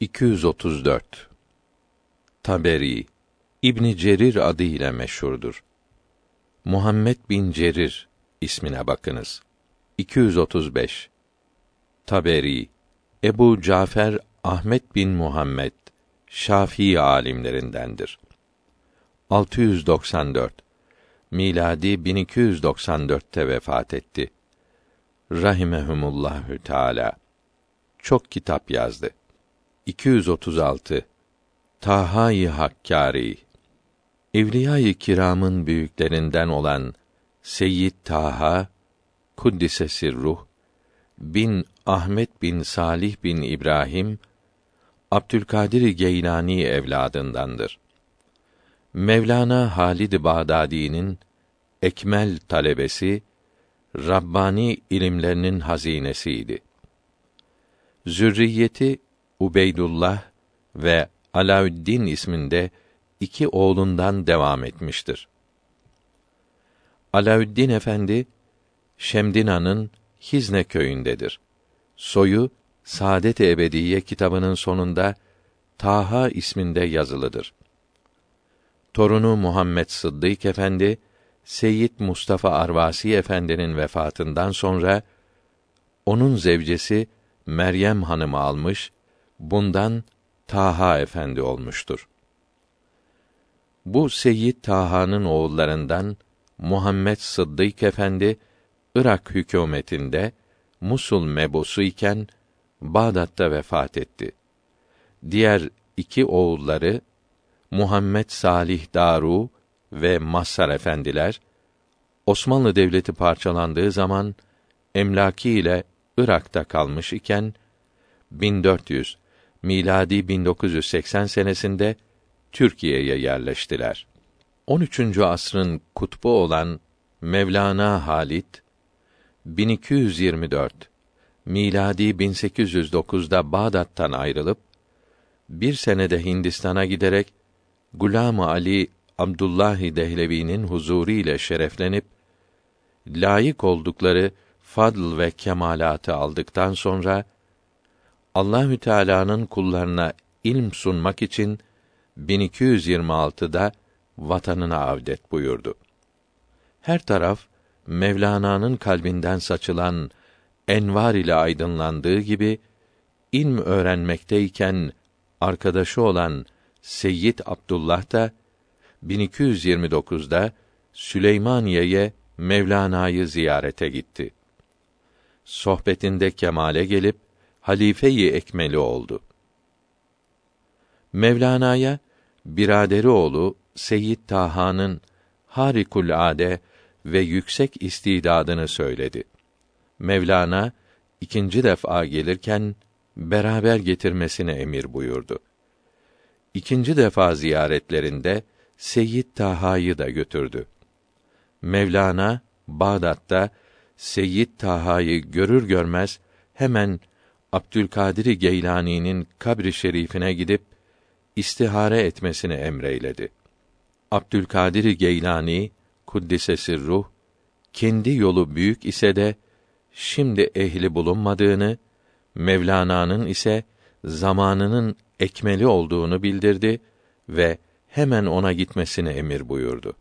234 Taberi İbn Cerir adı ile meşhurdur. Muhammed bin Cerir ismine bakınız. 235 Taberi Ebu Cafer Ahmet bin Muhammed Şafii alimlerindendir. 694 miladi 1294'te vefat etti. Rahimehumullahü Teala. Çok kitap yazdı. 236 Taha-i Hakkari Evliya-i Kiram'ın büyüklerinden olan Seyyid Taha Kuddise Sirruh bin Ahmet bin Salih bin İbrahim Abdülkadir Geylani evladındandır. Mevlana Halid Bağdadi'nin ekmel talebesi, Rabbani ilimlerinin hazinesiydi. Zürriyeti Ubeydullah ve Alaüddin isminde iki oğlundan devam etmiştir. Alaüddin Efendi Şemdina'nın Hizne köyündedir. Soyu Saadet-i Ebediye kitabının sonunda Taha isminde yazılıdır. Torunu Muhammed Sıddık Efendi Seyyid Mustafa Arvasi Efendi'nin vefatından sonra onun zevcesi Meryem Hanım'ı almış, bundan Taha Efendi olmuştur. Bu Seyyid Taha'nın oğullarından Muhammed Sıddık Efendi Irak hükümetinde Musul mebusu iken Bağdat'ta vefat etti. Diğer iki oğulları Muhammed Salih Daru ve Mazhar efendiler Osmanlı Devleti parçalandığı zaman emlaki ile Irak'ta kalmış iken 1400 miladi 1980 senesinde Türkiye'ye yerleştiler. 13. asrın kutbu olan Mevlana Halit 1224 miladi 1809'da Bağdat'tan ayrılıp bir senede Hindistan'a giderek Gulam Ali Abdullahi Dehlevi'nin huzuru ile şereflenip layık oldukları fadl ve kemalatı aldıktan sonra Allahü Teala'nın kullarına ilm sunmak için 1226'da vatanına avdet buyurdu. Her taraf Mevlana'nın kalbinden saçılan envar ile aydınlandığı gibi ilm öğrenmekteyken arkadaşı olan Seyyid Abdullah da 1229'da Süleymaniye'ye Mevlana'yı ziyarete gitti. Sohbetinde kemale gelip halife-i ekmeli oldu. Mevlana'ya biraderi oğlu Seyyid Taha'nın harikul ade ve yüksek istidadını söyledi. Mevlana ikinci defa gelirken beraber getirmesine emir buyurdu. İkinci defa ziyaretlerinde Seyyid Taha'yı da götürdü. Mevlana Bağdat'ta Seyyid Taha'yı görür görmez hemen Abdülkadir Geylani'nin kabri şerifine gidip istihare etmesini emreyledi. Abdülkadir Geylani kuddisesi ruh kendi yolu büyük ise de şimdi ehli bulunmadığını, Mevlana'nın ise zamanının ekmeli olduğunu bildirdi ve hemen ona gitmesini emir buyurdu.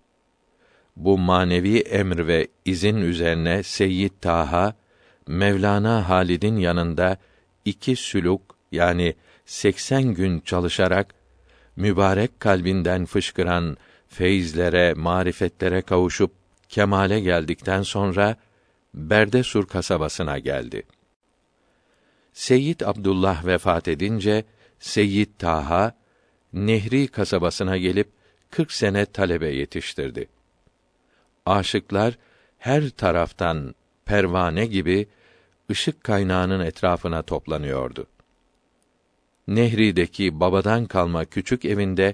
Bu manevi emr ve izin üzerine Seyyid Taha Mevlana Halid'in yanında iki süluk yani 80 gün çalışarak mübarek kalbinden fışkıran feyizlere, marifetlere kavuşup kemale geldikten sonra Berdesur kasabasına geldi. Seyyid Abdullah vefat edince Seyyid Taha Nehri kasabasına gelip 40 sene talebe yetiştirdi. Aşıklar her taraftan pervane gibi ışık kaynağının etrafına toplanıyordu. Nehri'deki babadan kalma küçük evinde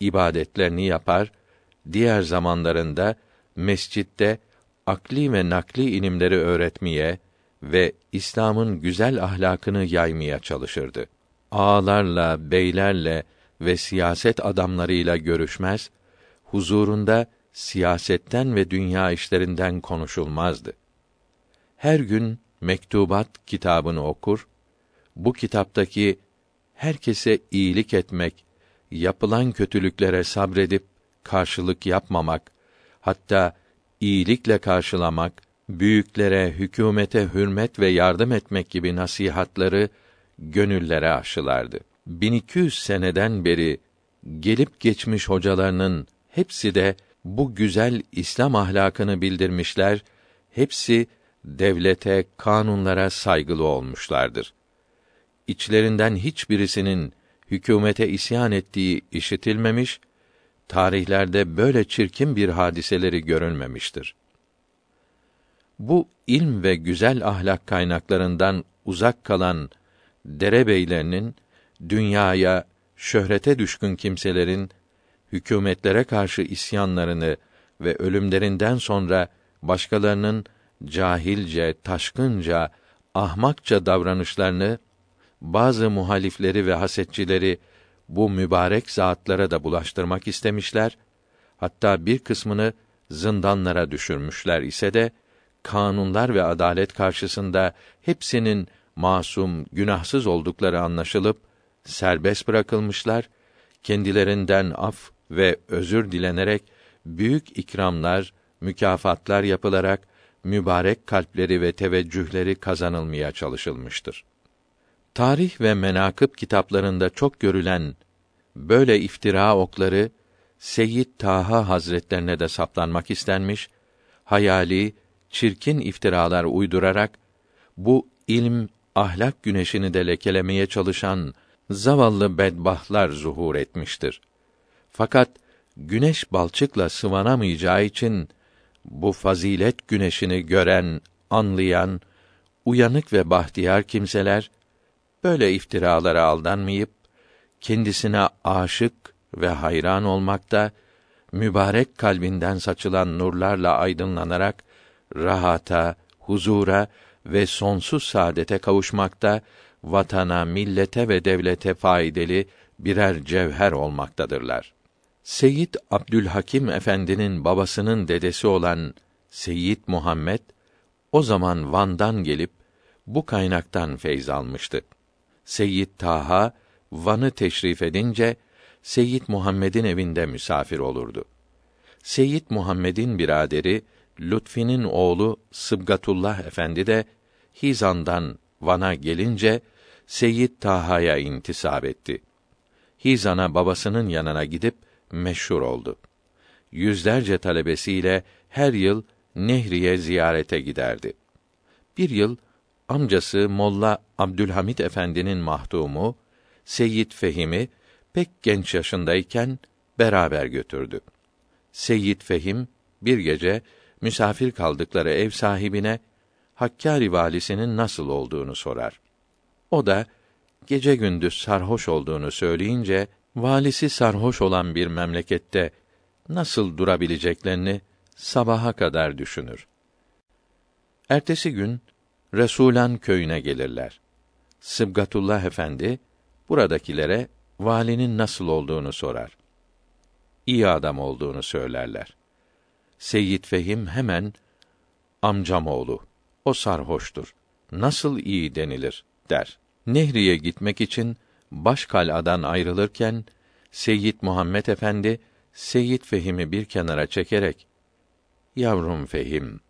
ibadetlerini yapar, diğer zamanlarında mescitte akli ve nakli ilimleri öğretmeye ve İslam'ın güzel ahlakını yaymaya çalışırdı. Ağalarla, beylerle ve siyaset adamlarıyla görüşmez, huzurunda siyasetten ve dünya işlerinden konuşulmazdı. Her gün mektubat kitabını okur, bu kitaptaki herkese iyilik etmek, yapılan kötülüklere sabredip karşılık yapmamak, hatta iyilikle karşılamak, büyüklere, hükümete hürmet ve yardım etmek gibi nasihatları gönüllere aşılardı. 1200 seneden beri gelip geçmiş hocalarının hepsi de bu güzel İslam ahlakını bildirmişler, hepsi devlete, kanunlara saygılı olmuşlardır. İçlerinden hiçbirisinin hükümete isyan ettiği işitilmemiş, tarihlerde böyle çirkin bir hadiseleri görülmemiştir. Bu ilm ve güzel ahlak kaynaklarından uzak kalan derebeylerinin dünyaya, şöhrete düşkün kimselerin hükümetlere karşı isyanlarını ve ölümlerinden sonra başkalarının cahilce, taşkınca, ahmakça davranışlarını bazı muhalifleri ve hasetçileri bu mübarek zatlara da bulaştırmak istemişler. Hatta bir kısmını zindanlara düşürmüşler ise de kanunlar ve adalet karşısında hepsinin masum, günahsız oldukları anlaşılıp serbest bırakılmışlar. Kendilerinden af ve özür dilenerek büyük ikramlar, mükafatlar yapılarak mübarek kalpleri ve teveccühleri kazanılmaya çalışılmıştır. Tarih ve menakıb kitaplarında çok görülen böyle iftira okları Seyyid Taha Hazretlerine de saplanmak istenmiş, hayali, çirkin iftiralar uydurarak bu ilm, ahlak güneşini de lekelemeye çalışan zavallı bedbahtlar zuhur etmiştir. Fakat güneş balçıkla sıvanamayacağı için bu fazilet güneşini gören, anlayan, uyanık ve bahtiyar kimseler böyle iftiralara aldanmayıp kendisine aşık ve hayran olmakta, mübarek kalbinden saçılan nurlarla aydınlanarak rahata, huzura ve sonsuz saadete kavuşmakta, vatana, millete ve devlete faydalı birer cevher olmaktadırlar. Seyyid Abdülhakim Efendi'nin babasının dedesi olan Seyyid Muhammed o zaman Van'dan gelip bu kaynaktan feyz almıştı. Seyyid Taha Van'ı teşrif edince Seyyid Muhammed'in evinde misafir olurdu. Seyyid Muhammed'in biraderi Lütfi'nin oğlu Sıbgatullah Efendi de Hizan'dan Van'a gelince Seyyid Taha'ya intisap etti. Hizan'a babasının yanına gidip meşhur oldu. Yüzlerce talebesiyle her yıl Nehriye ziyarete giderdi. Bir yıl amcası Molla Abdülhamit Efendi'nin mahdumu Seyyid Fehim'i pek genç yaşındayken beraber götürdü. Seyyid Fehim bir gece misafir kaldıkları ev sahibine Hakkari valisinin nasıl olduğunu sorar. O da gece gündüz sarhoş olduğunu söyleyince valisi sarhoş olan bir memlekette nasıl durabileceklerini sabaha kadar düşünür. Ertesi gün Resulan köyüne gelirler. Sıbgatullah Efendi buradakilere valinin nasıl olduğunu sorar. İyi adam olduğunu söylerler. Seyyid Fehim hemen amcam oğlu o sarhoştur. Nasıl iyi denilir der. Nehriye gitmek için Başkala'dan ayrılırken Seyyid Muhammed Efendi Seyyid Fehim'i bir kenara çekerek Yavrum Fehim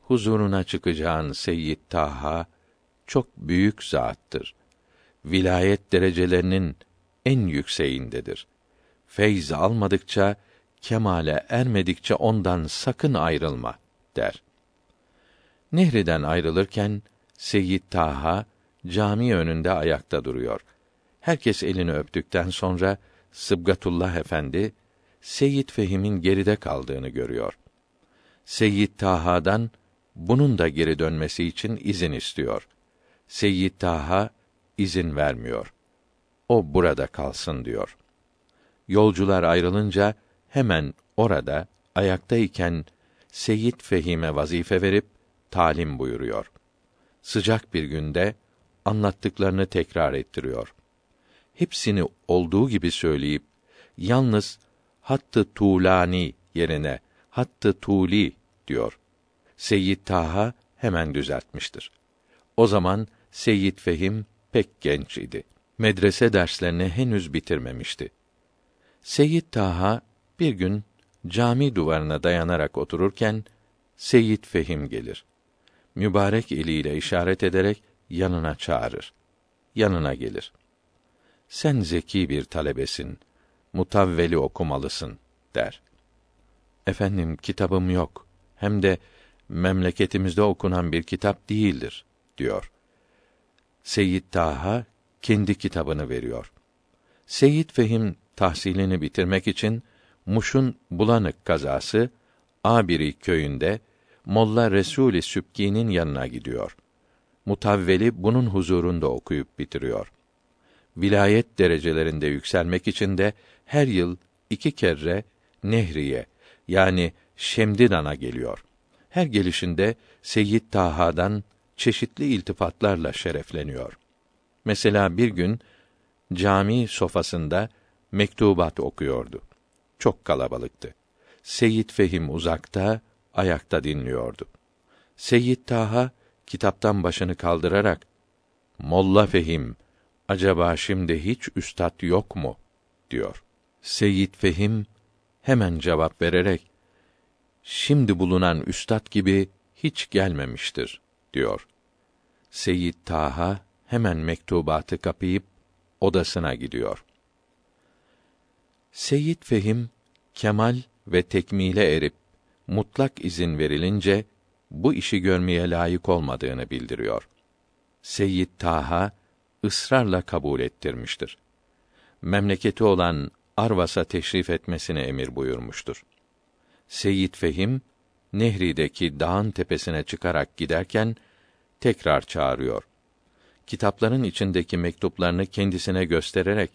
huzuruna çıkacağın Seyyid Taha çok büyük zattır. Vilayet derecelerinin en yükseğindedir. Feyz almadıkça, kemale ermedikçe ondan sakın ayrılma der. Nehriden ayrılırken Seyyid Taha cami önünde ayakta duruyor. Herkes elini öptükten sonra Sıbgatullah Efendi Seyyid Fehim'in geride kaldığını görüyor. Seyyid Taha'dan bunun da geri dönmesi için izin istiyor. Seyyid Taha izin vermiyor. O burada kalsın diyor. Yolcular ayrılınca hemen orada ayaktayken Seyyid Fehim'e vazife verip talim buyuruyor. Sıcak bir günde anlattıklarını tekrar ettiriyor. Hepsini olduğu gibi söyleyip yalnız hattı tulani yerine hattı tuli diyor. Seyyid Taha hemen düzeltmiştir. O zaman Seyyid Fehim pek genç idi. medrese derslerini henüz bitirmemişti. Seyyid Taha bir gün cami duvarına dayanarak otururken Seyyid Fehim gelir. Mübarek eliyle işaret ederek yanına çağırır. Yanına gelir. Sen zeki bir talebesin. Mutavveli okumalısın der. Efendim kitabım yok. Hem de memleketimizde okunan bir kitap değildir diyor. Seyyid Taha kendi kitabını veriyor. Seyyid Fehim tahsilini bitirmek için Muş'un Bulanık kazası Abiri köyünde Molla Resûl-i Sübki'nin yanına gidiyor. Mutavveli bunun huzurunda okuyup bitiriyor. Vilayet derecelerinde yükselmek için de her yıl iki kere Nehriye yani Şemdidan'a geliyor. Her gelişinde Seyyid Taha'dan çeşitli iltifatlarla şerefleniyor. Mesela bir gün cami sofasında mektubat okuyordu. Çok kalabalıktı. Seyyid Fehim uzakta, ayakta dinliyordu. Seyyid Taha kitaptan başını kaldırarak Molla Fehim acaba şimdi hiç üstad yok mu diyor. Seyyid Fehim hemen cevap vererek şimdi bulunan üstad gibi hiç gelmemiştir diyor. Seyyid Taha hemen mektubatı kapayıp odasına gidiyor. Seyyid Fehim kemal ve tekmile erip mutlak izin verilince bu işi görmeye layık olmadığını bildiriyor. Seyyid Taha ısrarla kabul ettirmiştir. Memleketi olan Arvas'a teşrif etmesine emir buyurmuştur. Seyyid Fehim Nehri'deki dağın tepesine çıkarak giderken tekrar çağırıyor. Kitapların içindeki mektuplarını kendisine göstererek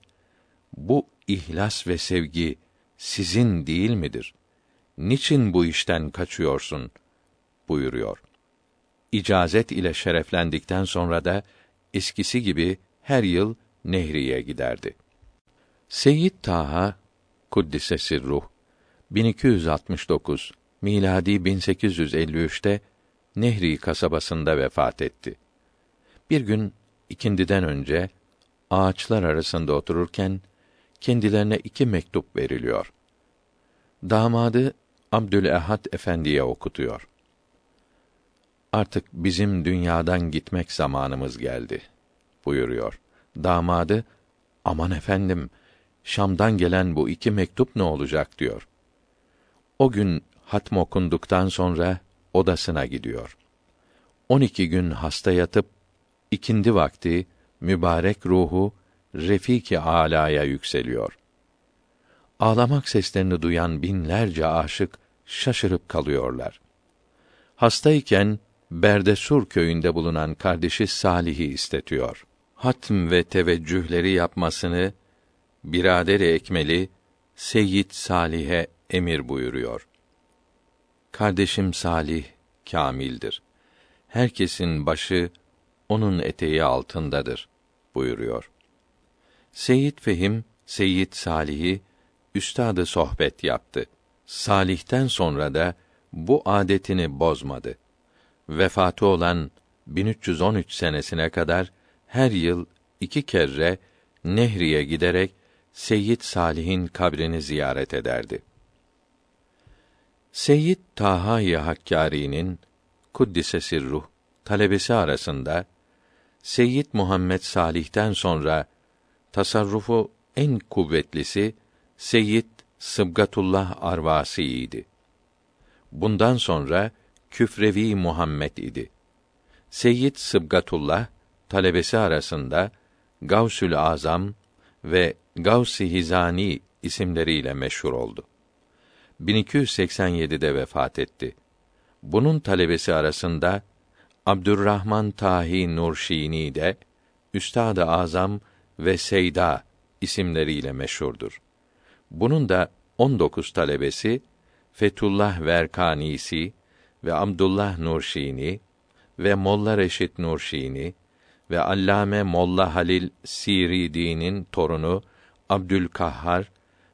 bu ihlas ve sevgi sizin değil midir? Niçin bu işten kaçıyorsun? buyuruyor. İcazet ile şereflendikten sonra da eskisi gibi her yıl Nehriye giderdi. Seyyid Taha Kuddise ruh 1269 miladi 1853'te Nehri kasabasında vefat etti. Bir gün ikindiden önce ağaçlar arasında otururken kendilerine iki mektup veriliyor. Damadı Abdülehad Efendi'ye okutuyor. Artık bizim dünyadan gitmek zamanımız geldi buyuruyor. Damadı aman efendim Şam'dan gelen bu iki mektup ne olacak diyor. O gün hatm okunduktan sonra odasına gidiyor. On iki gün hasta yatıp ikindi vakti mübarek ruhu refiki alaya yükseliyor. Ağlamak seslerini duyan binlerce aşık şaşırıp kalıyorlar. Hastayken Berdesur köyünde bulunan kardeşi Salih'i istetiyor. Hatm ve teveccühleri yapmasını birader ekmeli Seyyid Salih'e emir buyuruyor. Kardeşim Salih kamildir. Herkesin başı onun eteği altındadır buyuruyor. Seyyid Fehim Seyyid Salih'i üstadı sohbet yaptı. Salih'ten sonra da bu adetini bozmadı. Vefatı olan 1313 senesine kadar her yıl iki kere Nehri'ye giderek Seyyid Salih'in kabrini ziyaret ederdi. Seyyid Taha-i Hakkari'nin kuddise ruh talebesi arasında Seyyid Muhammed Salih'ten sonra tasarrufu en kuvvetlisi Seyyid Sıbgatullah Arvasi'ydi. Bundan sonra Küfrevi Muhammed idi. Seyyid Sıbgatullah talebesi arasında Gavsül Azam ve Gavs-ı Hizani isimleriyle meşhur oldu. 1287'de vefat etti. Bunun talebesi arasında Abdurrahman Tahi Nurşini de Üstad-ı Azam ve Seyda isimleriyle meşhurdur. Bunun da 19 talebesi Fetullah Verkanisi ve Abdullah Nurşini ve Molla Reşit Nurşini ve Allame Molla Halil Siridi'nin torunu Abdülkahhar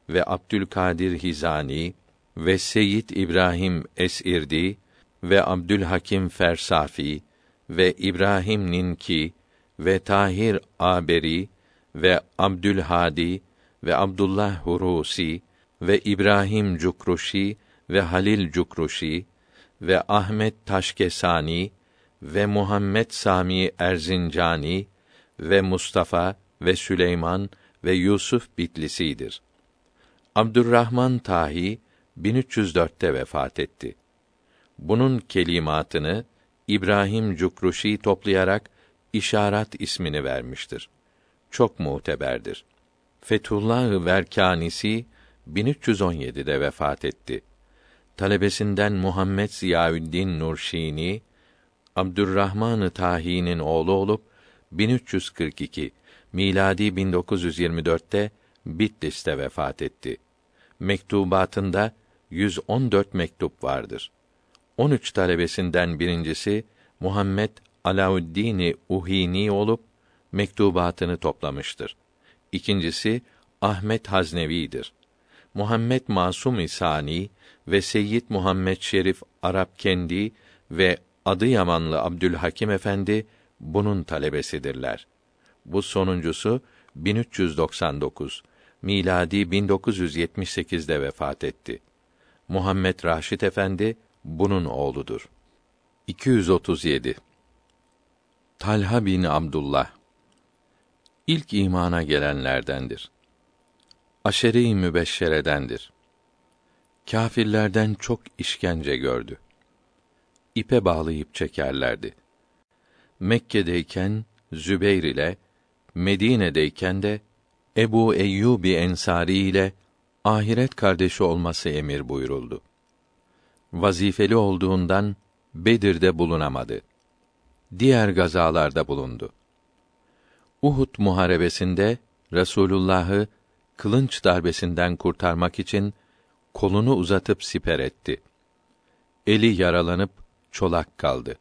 ve Abdülkadir Hizani ve Seyyid İbrahim Esirdi ve Abdülhakim Fersafi ve İbrahim Ninki ve Tahir Aberi ve Abdülhadi ve Abdullah Hurusi ve İbrahim Cukruşi ve Halil Cukruşi ve Ahmet Taşkesani ve Muhammed Sami Erzincani ve Mustafa ve Süleyman ve Yusuf Bitlisi'dir. Abdurrahman Tahi 1304'te vefat etti. Bunun kelimatını İbrahim Cukruşi toplayarak İşaret ismini vermiştir. Çok muteberdir. Fethullah Verkanisi 1317'de vefat etti. Talebesinden Muhammed Ziyaüddin Nurşini Abdurrahman Tahi'nin oğlu olup 1342 miladi 1924'te Bitlis'te vefat etti. Mektubatında 114 mektup vardır. 13 talebesinden birincisi Muhammed Alauddin Uhini olup mektubatını toplamıştır. İkincisi Ahmet Haznevi'dir. Muhammed Masum İsani ve Seyyid Muhammed Şerif Arap Kendi ve Adıyamanlı Abdülhakim Efendi bunun talebesidirler. Bu sonuncusu 1399 miladi 1978'de vefat etti. Muhammed Raşit Efendi bunun oğludur. 237 Talha bin Abdullah ilk imana gelenlerdendir. Aşere-i mübeşşeredendir. Kâfirlerden çok işkence gördü. İpe bağlayıp çekerlerdi. Mekke'deyken Zübeyr ile Medine'deyken de Ebu Eyyubi Ensari ile ahiret kardeşi olması emir buyuruldu. Vazifeli olduğundan Bedir'de bulunamadı. Diğer gazalarda bulundu. Uhud muharebesinde Resulullah'ı kılınç darbesinden kurtarmak için kolunu uzatıp siper etti. Eli yaralanıp çolak kaldı.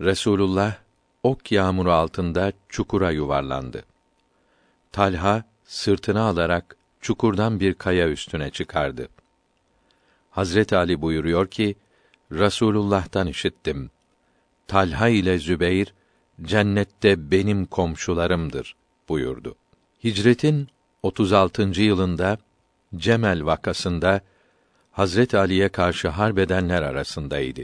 Resulullah ok yağmuru altında çukura yuvarlandı. Talha sırtına alarak çukurdan bir kaya üstüne çıkardı. Hazret Ali buyuruyor ki, Rasulullah'tan işittim. Talha ile Zübeyr cennette benim komşularımdır buyurdu. Hicretin 36. yılında Cemel vakasında Hazret Ali'ye karşı harbedenler arasındaydı.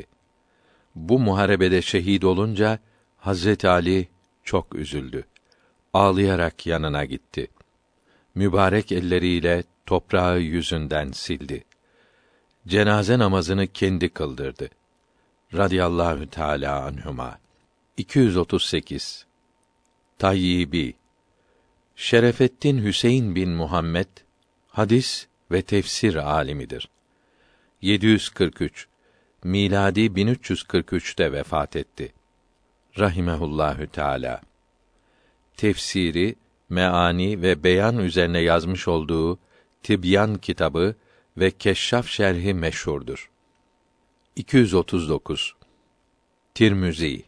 Bu muharebede şehit olunca Hazret Ali çok üzüldü. Ağlayarak yanına gitti. Mübarek elleriyle toprağı yüzünden sildi. Cenaze namazını kendi kıldırdı. Radiyallahu Teala anhuma. 238 Tayyibi Şerefettin Hüseyin bin Muhammed hadis ve tefsir alimidir. 743 miladi 1343'te vefat etti. Rahimehullahü Teala. Tefsiri, meani ve beyan üzerine yazmış olduğu Tibyan kitabı ve Keşşaf şerhi meşhurdur. 239 Tirmizi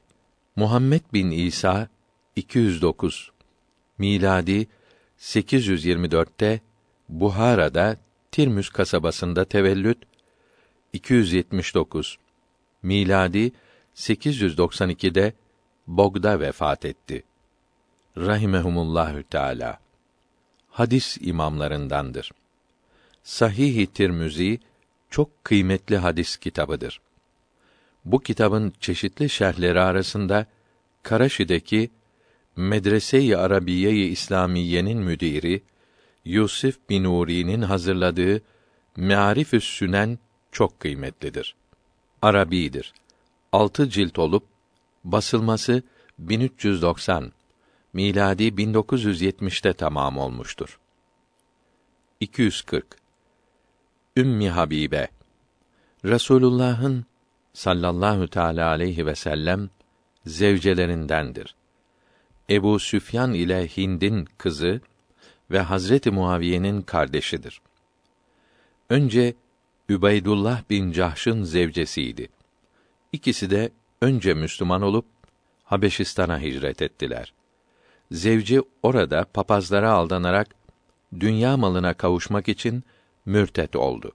Muhammed bin İsa 209 miladi 824'te Buhara'da Tirmüz kasabasında tevellüt 279 miladi 892'de Bog'da vefat etti. Rahimehumullahü Teala. Hadis imamlarındandır. Sahih-i Tirmizi çok kıymetli hadis kitabıdır. Bu kitabın çeşitli şerhleri arasında Karaşi'deki Medrese-i Arabiye-i İslamiye'nin müdiri Yusuf bin Uri'nin hazırladığı Me'arifü's Sünen çok kıymetlidir. Arabidir. Altı cilt olup basılması 1390 miladi 1970'te tamam olmuştur. 240 Ümmi Habibe Resulullah'ın sallallahu teala aleyhi ve sellem zevcelerindendir. Ebu Süfyan ile Hind'in kızı ve Hazreti Muaviye'nin kardeşidir. Önce Übeydullah bin Cahş'ın zevcesiydi. İkisi de önce Müslüman olup Habeşistan'a hicret ettiler. Zevci orada papazlara aldanarak dünya malına kavuşmak için mürtet oldu.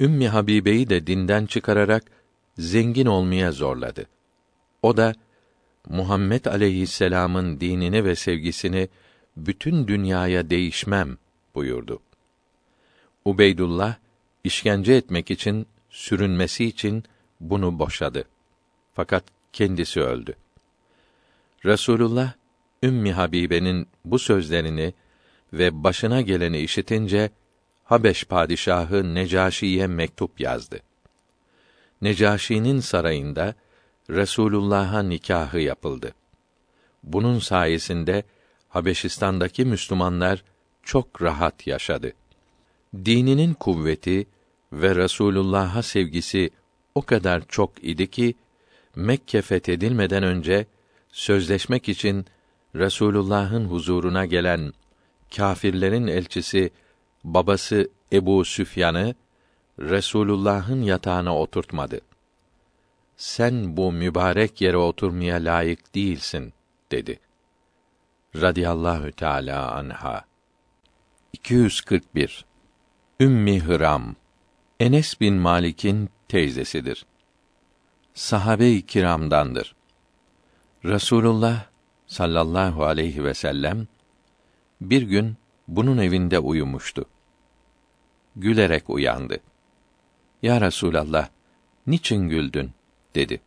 Ümmi Habibe'yi de dinden çıkararak zengin olmaya zorladı. O da Muhammed aleyhisselam'ın dinini ve sevgisini bütün dünyaya değişmem buyurdu. Ubeydullah işkence etmek için, sürünmesi için bunu boşadı. Fakat kendisi öldü. Resulullah Ümmi Habibe'nin bu sözlerini ve başına geleni işitince Habeş padişahı Necaşi'ye mektup yazdı. Necaşi'nin sarayında Resulullah'a nikahı yapıldı. Bunun sayesinde Habeşistan'daki Müslümanlar çok rahat yaşadı. Dininin kuvveti ve Resulullah'a sevgisi o kadar çok idi ki Mekke fethedilmeden önce sözleşmek için Resulullah'ın huzuruna gelen kâfirlerin elçisi babası Ebu Süfyan'ı Resulullah'ın yatağına oturtmadı. Sen bu mübarek yere oturmaya layık değilsin dedi. Radiyallahu Teala anha. 241 Ümmi Hıram Enes bin Malik'in teyzesidir. Sahabe-i kiramdandır. Rasulullah sallallahu aleyhi ve sellem bir gün bunun evinde uyumuştu. Gülerek uyandı. Ya Resulallah, niçin güldün? Dedi.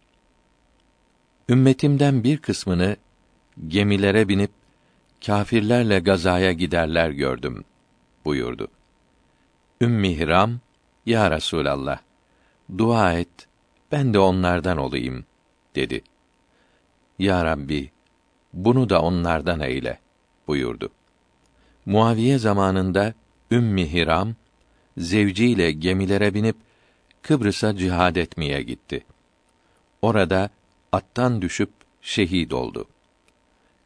Ümmetimden bir kısmını gemilere binip kâfirlerle gazaya giderler gördüm buyurdu. Ümmi Hiram, Ya Resulallah, dua et, ben de onlardan olayım, dedi. Ya Rabbi, bunu da onlardan eyle, buyurdu. Muaviye zamanında Ümmi Hiram, zevciyle gemilere binip Kıbrıs'a cihad etmeye gitti. Orada attan düşüp şehit oldu.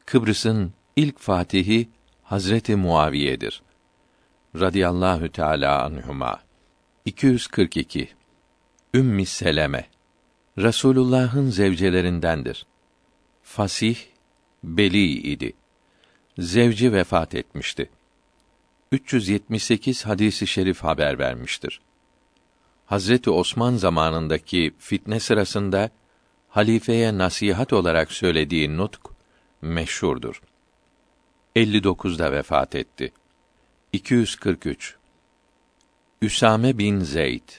Kıbrıs'ın ilk fatihi Hazreti Muaviye'dir. Radiyallahu Teala anhuma. 242 Ümmi Seleme Resulullah'ın zevcelerindendir. Fasih, beli idi. Zevci vefat etmişti. 378 hadisi şerif haber vermiştir. Hazreti Osman zamanındaki fitne sırasında halifeye nasihat olarak söylediği nutk meşhurdur. 59'da vefat etti. 243 Üsame bin Zeyd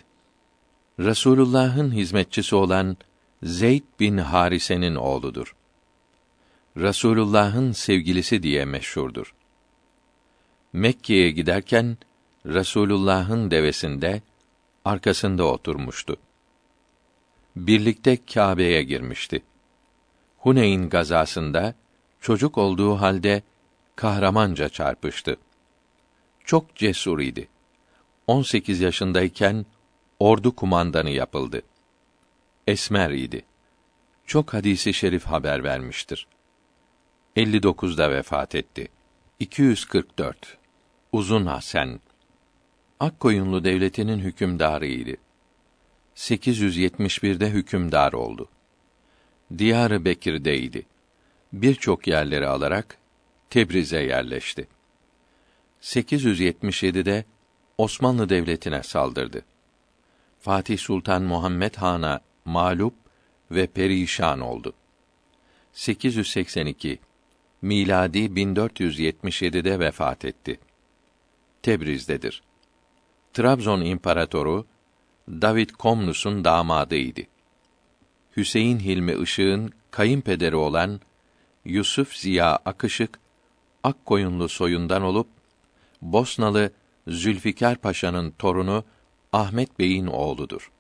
Resulullah'ın hizmetçisi olan Zeyd bin Harise'nin oğludur. Resulullah'ın sevgilisi diye meşhurdur. Mekke'ye giderken Resulullah'ın devesinde arkasında oturmuştu. Birlikte Kâbe'ye girmişti. Huneyn gazasında çocuk olduğu halde kahramanca çarpıştı. Çok cesur idi. 18 yaşındayken ordu kumandanı yapıldı. Esmer idi. Çok hadisi şerif haber vermiştir. 59'da vefat etti. 244 Uzun Hasan Akkoyunlu devletinin hükümdarıydı. 871'de hükümdar oldu. Diyar-ı Bekir'deydi. Birçok yerleri alarak Tebriz'e yerleşti. 877'de Osmanlı Devleti'ne saldırdı. Fatih Sultan Muhammed Han'a mağlup ve perişan oldu. 882 miladi 1477'de vefat etti. Tebriz'dedir. Trabzon İmparatoru David Komnus'un damadıydı. Hüseyin Hilmi Işık'ın kayınpederi olan Yusuf Ziya Akışık Akkoyunlu soyundan olup Bosnalı Zülfikar Paşa'nın torunu Ahmet Bey'in oğludur.